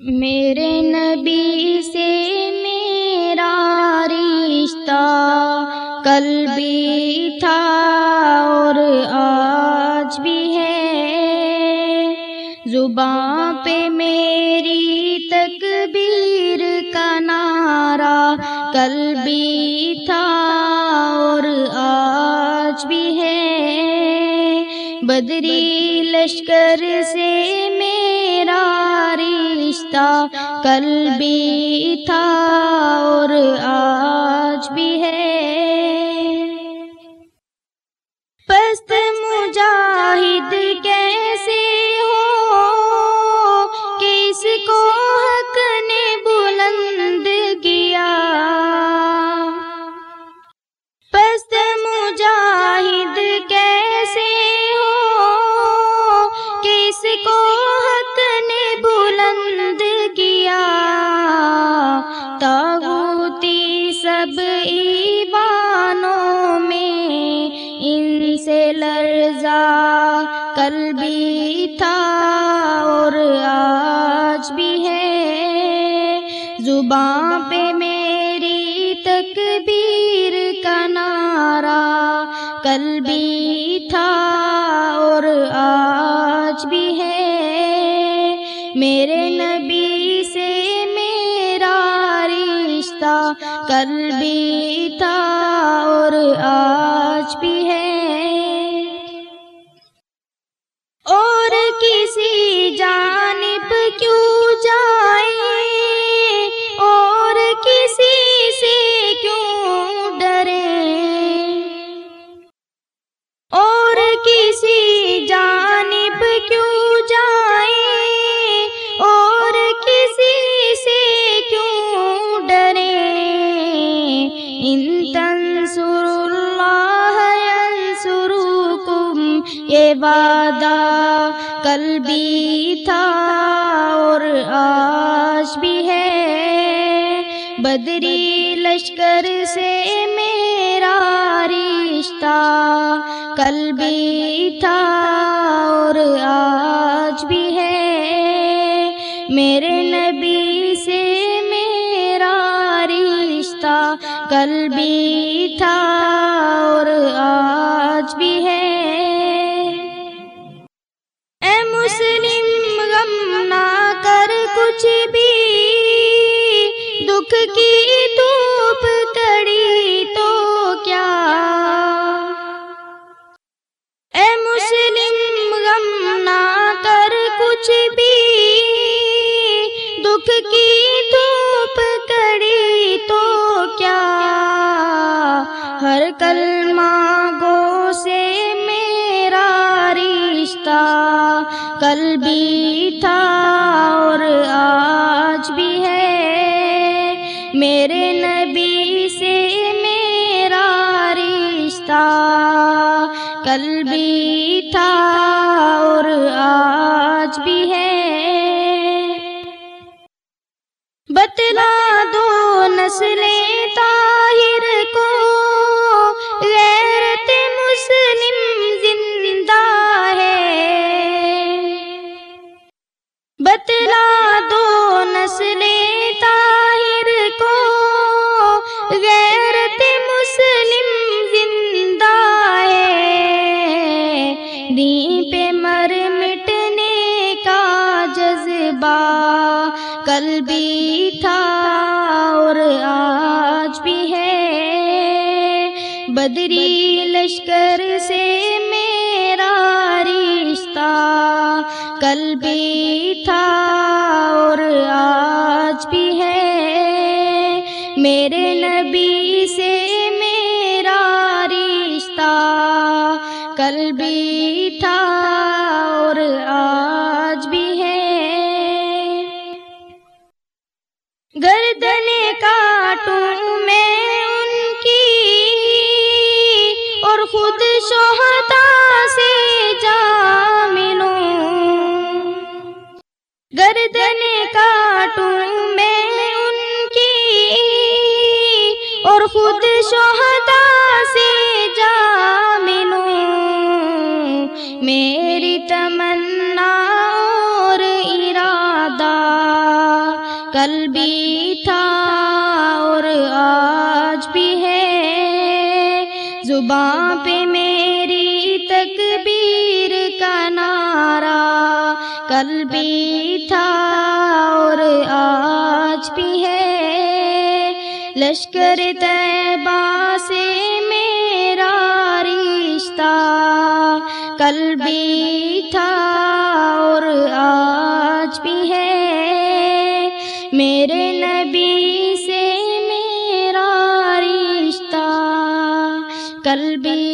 میرے نبی سے میرا رشتہ کل بھی تھا اور آج بھی ہے۔ زباں پہ میری تکبیر کا نعرہ کل بھی تھا اور آج بھی ہے۔ بدری لشکر سے میرا کل بھی تھا اور آج بھی ہے۔ پست مجاہد کے سب ایوانوں میں ان سے لرزا کل بھی تھا اور آج بھی ہے۔ زباں پہ میری تکبیر کا نعرہ کل بھی تھا اور آج بھی ہے۔ میرے نبی کل بھی تھا اور آج بھی یہ وعدہ کل بھی تھا اور آج بھی ہے۔ بدری لشکر سے میرا رشتہ کل بھی تھا اور آج بھی ہے۔ میرے نبی سے میرا رشتہ کل بھی تھا۔ کر کچھ بھی دکھ کی دھوپ کڑی تو کیا؟ اے مسلم غم نہ کر کچھ بھی، دکھ کی دھوپ کڑی تو کیا؟ ہر کلمہ گو سے میرا رشتہ کل بھی تھا۔ تھا اور آج بھی ہے۔ بتلا دو نسلیں جذبہ کل بھی تھا اور آج بھی ہے۔ بدری لشکر سے میرا رشتہ کل بھی تھا اور آج بھی ہے۔ میرے نبی سے میرا رشتہ کل بھی خود شہدا سے جا ملوں گردن کاٹوں میں ان کی اور خود شہدا زباں پہ میری تکبیر کا نعرہ کل بھی تھا اور آج بھی ہے۔ لشکر طیبہ سے میرا رشتہ کل بھی کل بھی